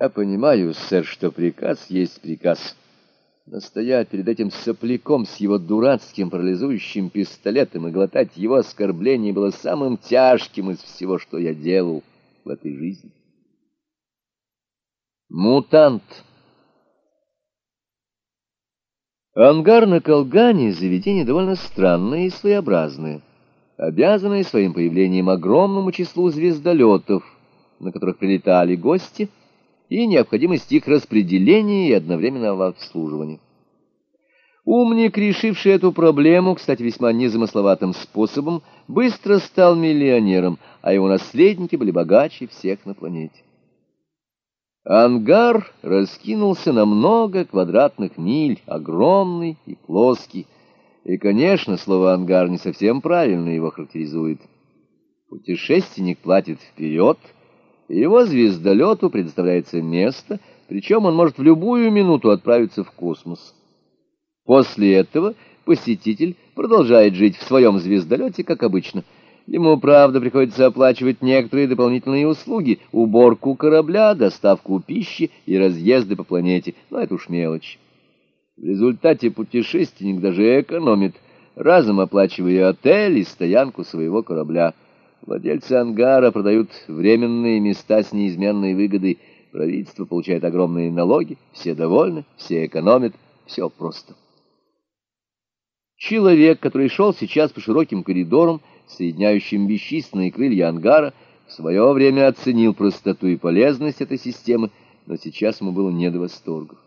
Я понимаю, сэр, что приказ есть приказ. Но стоять перед этим сопляком с его дурацким парализующим пистолетом и глотать его оскорбление было самым тяжким из всего, что я делал в этой жизни. Мутант. Ангар на Колгане — заведение довольно странное и своеобразное, обязанное своим появлением огромному числу звездолетов, на которых прилетали гости — и необходимость их распределения и одновременного обслуживания. Умник, решивший эту проблему, кстати, весьма незамысловатым способом, быстро стал миллионером, а его наследники были богаче всех на планете. Ангар раскинулся на много квадратных миль, огромный и плоский, и, конечно, слово «ангар» не совсем правильно его характеризует. Путешественник платит вперед — его звездолету предоставляется место, причем он может в любую минуту отправиться в космос. После этого посетитель продолжает жить в своем звездолете, как обычно. Ему, правда, приходится оплачивать некоторые дополнительные услуги, уборку корабля, доставку пищи и разъезды по планете, но это уж мелочь. В результате путешественник даже экономит, разом оплачивая отель и стоянку своего корабля — Владельцы ангара продают временные места с неизменной выгодой. Правительство получает огромные налоги, все довольны, все экономят, все просто. Человек, который шел сейчас по широким коридорам, соединяющим бесчисленные крылья ангара, в свое время оценил простоту и полезность этой системы, но сейчас ему было не до восторгов.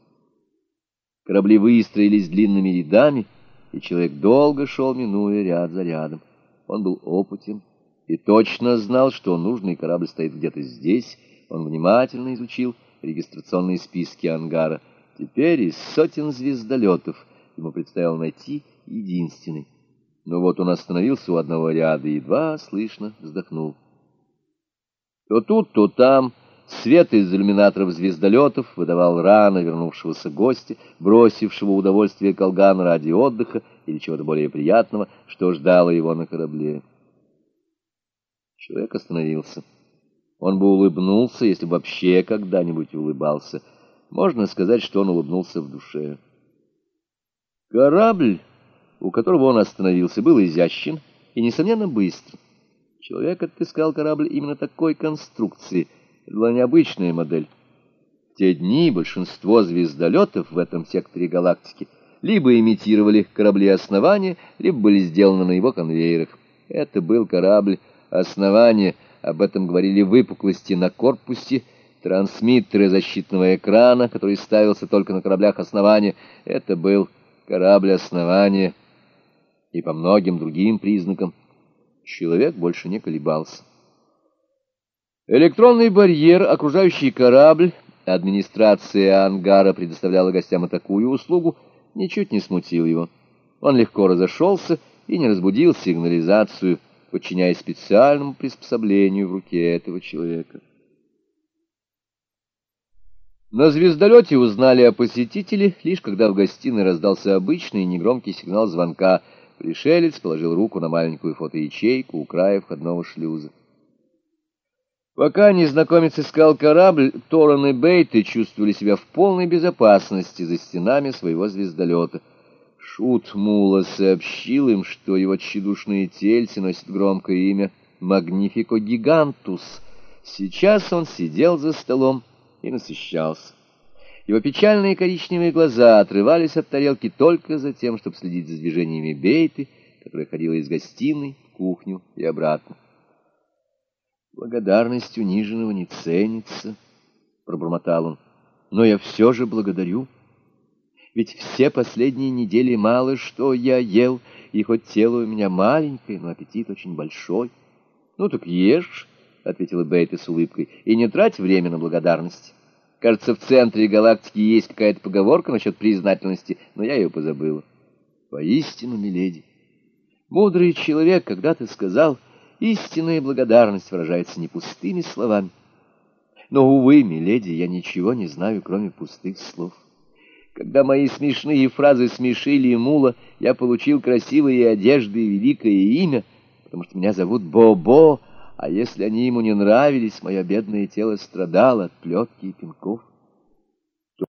Корабли выстроились длинными рядами, и человек долго шел, минуя ряд за рядом. Он был опытен и точно знал, что нужный корабль стоит где-то здесь. Он внимательно изучил регистрационные списки ангара. Теперь из сотен звездолетов ему предстояло найти единственный. Но вот он остановился у одного ряда и едва слышно вздохнул. То тут, то там свет из иллюминаторов звездолетов выдавал рано вернувшегося гостя, бросившего удовольствие колган ради отдыха или чего-то более приятного, что ждало его на корабле. Человек остановился. Он бы улыбнулся, если бы вообще когда-нибудь улыбался. Можно сказать, что он улыбнулся в душе. Корабль, у которого он остановился, был изящен и, несомненно, быстр. Человек отыскал корабль именно такой конструкции. Это была необычная модель. В те дни большинство звездолетов в этом секторе галактики либо имитировали корабли основания, либо были сделаны на его конвейерах. Это был корабль основания, об этом говорили выпуклости на корпусе, трансмиттеры защитного экрана, который ставился только на кораблях основания. Это был корабль основания. И по многим другим признакам человек больше не колебался. Электронный барьер, окружающий корабль, администрация ангара предоставляла гостям такую услугу, ничуть не смутил его. Он легко разошелся и не разбудил сигнализацию, подчиняясь специальному приспособлению в руке этого человека. На звездолете узнали о посетителе, лишь когда в гостиной раздался обычный негромкий сигнал звонка. Пришелец положил руку на маленькую фотоячейку у края входного шлюза. Пока незнакомец искал корабль, Торрен и Бейты чувствовали себя в полной безопасности за стенами своего звездолета — Шут Мула сообщил им, что его тщедушные тельцы носят громкое имя Магнифико Гигантус. Сейчас он сидел за столом и насыщался. Его печальные коричневые глаза отрывались от тарелки только за тем, чтобы следить за движениями Бейты, которая ходила из гостиной в кухню и обратно. «Благодарность униженного не ценится», — пробормотал он, — «но я все же благодарю». Ведь все последние недели мало что я ел, и хоть тело у меня маленькое, но аппетит очень большой. — Ну так ешь, — ответила Бейта с улыбкой, — и не трать время на благодарность. Кажется, в центре галактики есть какая-то поговорка насчет признательности, но я ее позабыла. Поистину, миледи, мудрый человек когда-то сказал, истинная благодарность выражается не пустыми словами. Но, увы, миледи, я ничего не знаю, кроме пустых слов. Когда мои смешные фразы смешили Мула, я получил красивые одежды и великое имя, потому что меня зовут Бо-Бо, А если они ему не нравились, мое бедное тело страдало от плетки и пинков.